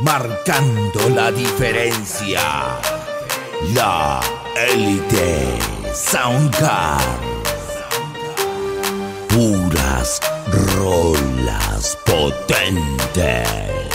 marcando la diferencia. La élite Soundcar. Puras rolas potentes.